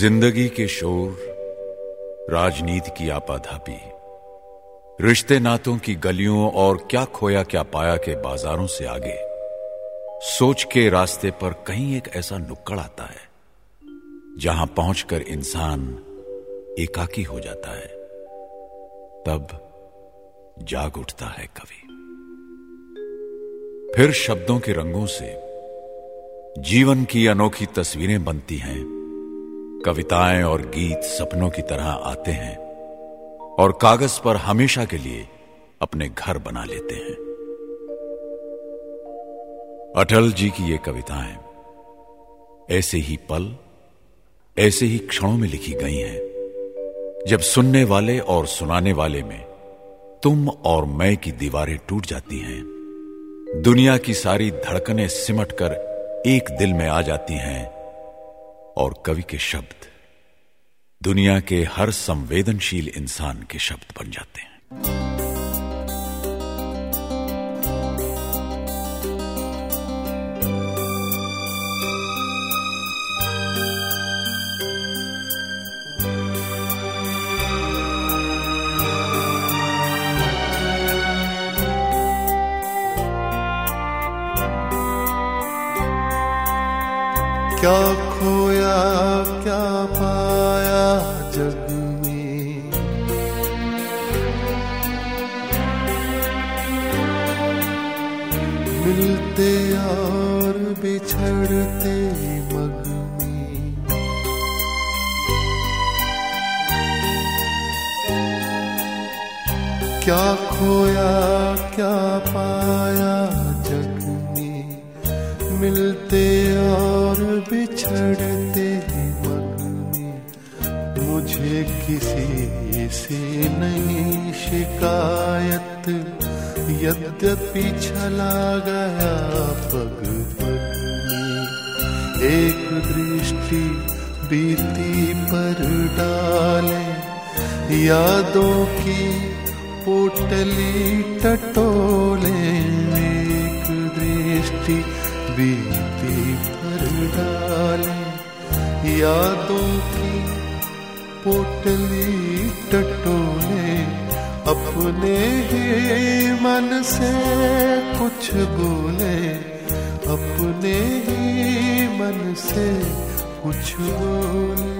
ज़िंदगी के शोर, राजनीति की आपाधापी, रिश्ते नातों की गलियों और क्या खोया क्या पाया के बाजारों से आगे, सोच के रास्ते पर कहीं एक ऐसा नुक्कड़ आता है, जहाँ पहुंचकर इंसान एकाकी हो जाता है, तब जाग उठता है कवि फिर शब्दों के रंगों से जीवन की अनोखी तस्वीरें बनती हैं कविताएँ और गीत सपनों की तरह आते हैं और कागज़ पर हमेशा के लिए अपने घर बना लेते हैं। अटल जी की ये कविताएँ ऐसे ही पल, ऐसे ही क्षणों में लिखी गई हैं, जब सुनने वाले और सुनाने वाले में तुम और मैं की दीवारें टूट जाती हैं, दुनिया की सारी धड़कनें सिमट कर एक दिल में आ जाती हैं और कवि के शब्द। दुनिया के हर संवेदनशील इंसान के शब्द बन जाते हैं। क्या खोया, क्या पाया जग में? मिलते और बिछड़ते मग में। क्या खोया, क्या पाया जग में? मिलते बिछड़ते मन में मुझे किसी से नहीं शिकायत। यद्यपि छला गया पग में एक दृष्टि बीती पर डाले। यादों की पोटली टटोले। एक दृष्टि बीती यादों की पोटली टटोले अपने ही मन से कुछ बोले, अपने ही मन से कुछ बोले।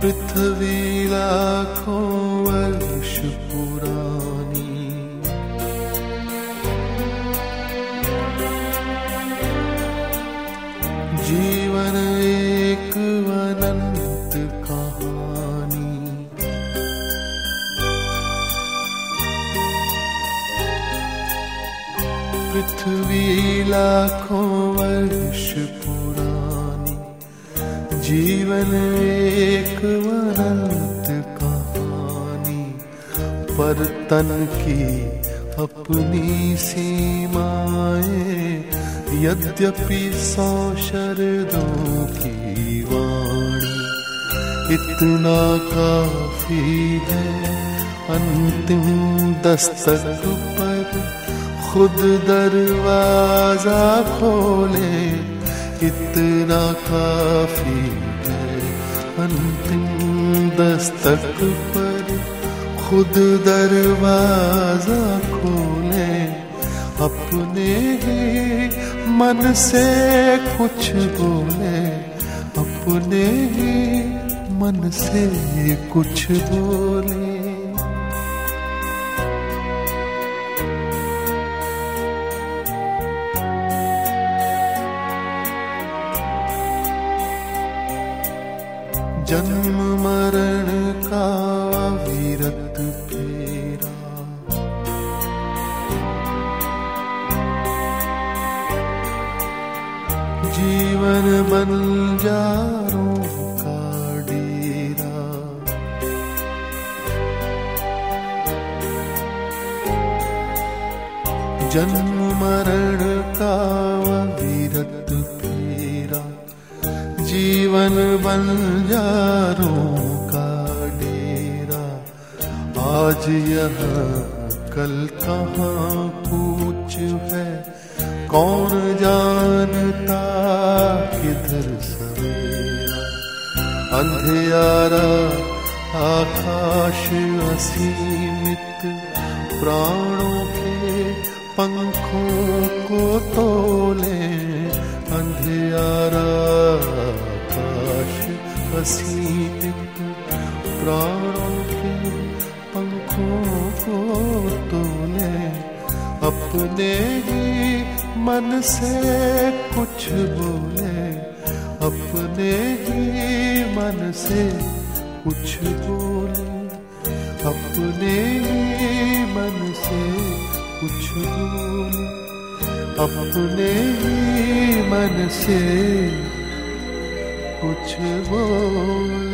पृथ्वी लाखों वर्ष पुरानी। जीवन एक अनंत कहानी। पृथ्वी लाखों वर्ष पुरानी। जीवन एक अनंत कहानी, पर तन की अपनी सीमाएँ, यद्यपि सौ शरदों की वाणी, इतना काफ़ी है अंतिम दस्तक पर, खुद दरवाज़ा खोले। इतना काफ़ी है। अंतिम दस्तक पर खुद दरवाज़ा खोले। अपने ही मन से कुछ बोले। अपने ही मन से कुछ बोले। जन्म मरण का विरत फेरा। जीवन बंजारों का डेरा। जन्म मरण का जीवन बन बंजारों का डेरा। आज यहाँ कल कहाँ पूछ है? कौन जानता किधर सवेरा? अंधियारा, आकाश असीमित। प्राणों के पंखों को तोले आकाश असीमित प्राणों के पंखों को तोले अपने ही मन से कुछ बोले, अपने ही मन से कुछ बोले, अपने ही मन से कुछ बोले, अपने ही मन से कुछ बोले